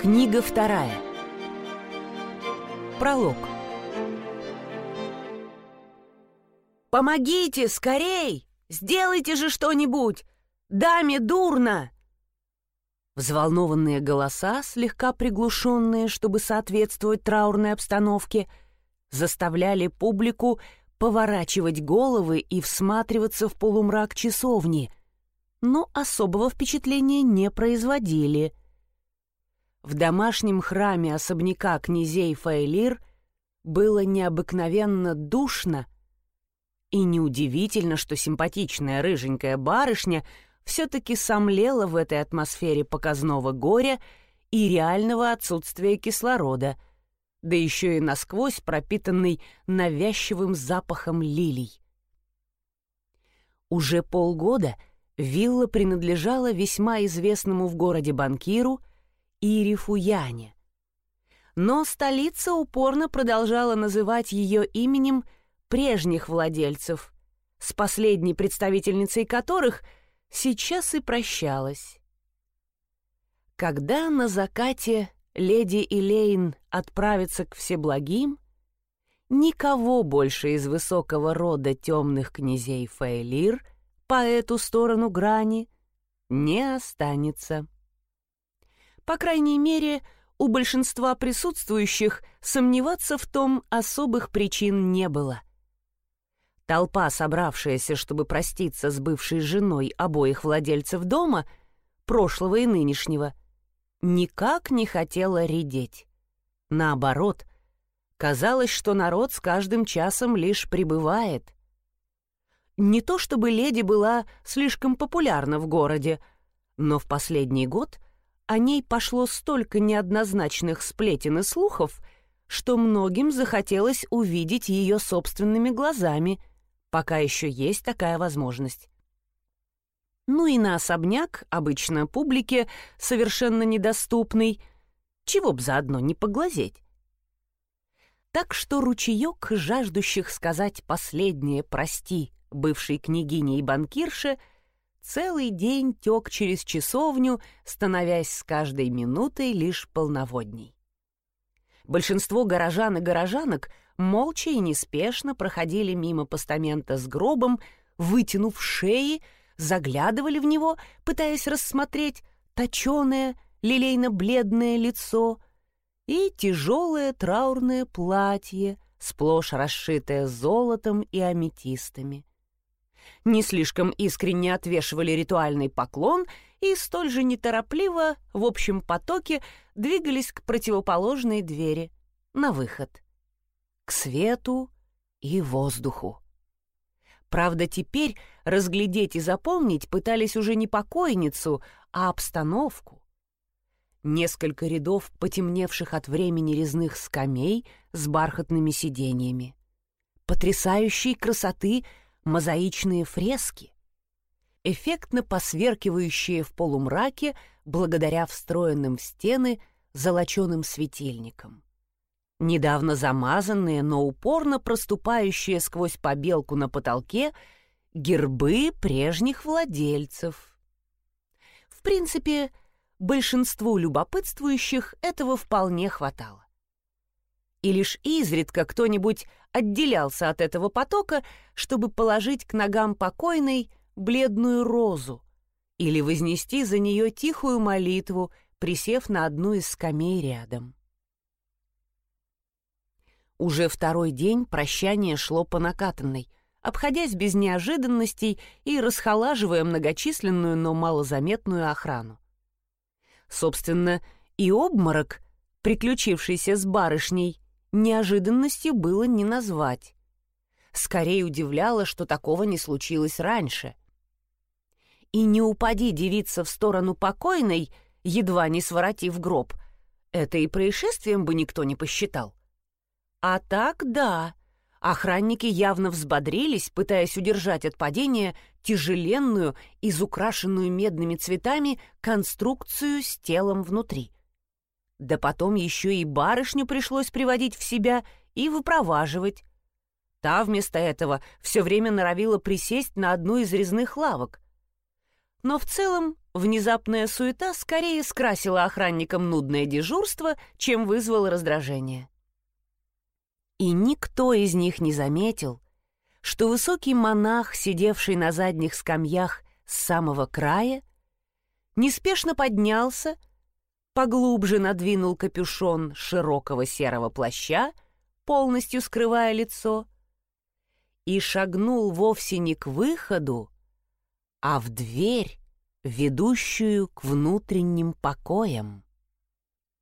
Книга вторая. Пролог. «Помогите, скорей! Сделайте же что-нибудь! Даме дурно!» Взволнованные голоса, слегка приглушенные, чтобы соответствовать траурной обстановке, заставляли публику поворачивать головы и всматриваться в полумрак часовни, но особого впечатления не производили — в домашнем храме особняка князей Фаэлир было необыкновенно душно, и неудивительно, что симпатичная рыженькая барышня все-таки сомлела в этой атмосфере показного горя и реального отсутствия кислорода, да еще и насквозь пропитанный навязчивым запахом лилий. Уже полгода вилла принадлежала весьма известному в городе банкиру Ирифуяне. Но столица упорно продолжала называть ее именем прежних владельцев, с последней представительницей которых сейчас и прощалась. Когда на закате леди Элейн отправится к Всеблагим, никого больше из высокого рода темных князей Фейлир по эту сторону грани не останется. По крайней мере, у большинства присутствующих сомневаться в том особых причин не было. Толпа, собравшаяся, чтобы проститься с бывшей женой обоих владельцев дома, прошлого и нынешнего, никак не хотела редеть. Наоборот, казалось, что народ с каждым часом лишь прибывает. Не то чтобы леди была слишком популярна в городе, но в последний год — о ней пошло столько неоднозначных сплетен и слухов, что многим захотелось увидеть ее собственными глазами, пока еще есть такая возможность. Ну и на особняк, обычно публике, совершенно недоступный, чего б заодно не поглазеть. Так что ручеек жаждущих сказать последнее «прости» бывшей княгине и банкирше — целый день тек через часовню, становясь с каждой минутой лишь полноводней. Большинство горожан и горожанок молча и неспешно проходили мимо постамента с гробом, вытянув шеи, заглядывали в него, пытаясь рассмотреть точеное, лилейно-бледное лицо и тяжелое траурное платье, сплошь расшитое золотом и аметистами не слишком искренне отвешивали ритуальный поклон и столь же неторопливо в общем потоке двигались к противоположной двери, на выход, к свету и воздуху. Правда, теперь разглядеть и запомнить пытались уже не покойницу, а обстановку. Несколько рядов потемневших от времени резных скамей с бархатными сиденьями. Потрясающей красоты мозаичные фрески, эффектно посверкивающие в полумраке благодаря встроенным в стены золоченым светильникам. Недавно замазанные, но упорно проступающие сквозь побелку на потолке гербы прежних владельцев. В принципе, большинству любопытствующих этого вполне хватало и лишь изредка кто-нибудь отделялся от этого потока, чтобы положить к ногам покойной бледную розу или вознести за нее тихую молитву, присев на одну из скамей рядом. Уже второй день прощание шло по накатанной, обходясь без неожиданностей и расхолаживая многочисленную, но малозаметную охрану. Собственно, и обморок, приключившийся с барышней, неожиданностью было не назвать. Скорее удивляло, что такого не случилось раньше. И не упади девица в сторону покойной, едва не своротив гроб, это и происшествием бы никто не посчитал. А так да, охранники явно взбодрились, пытаясь удержать от падения тяжеленную, изукрашенную медными цветами конструкцию с телом внутри — да потом еще и барышню пришлось приводить в себя и выпроваживать. Та вместо этого все время норовила присесть на одну из резных лавок. Но в целом внезапная суета скорее скрасила охранникам нудное дежурство, чем вызвала раздражение. И никто из них не заметил, что высокий монах, сидевший на задних скамьях с самого края, неспешно поднялся, поглубже надвинул капюшон широкого серого плаща, полностью скрывая лицо, и шагнул вовсе не к выходу, а в дверь, ведущую к внутренним покоям.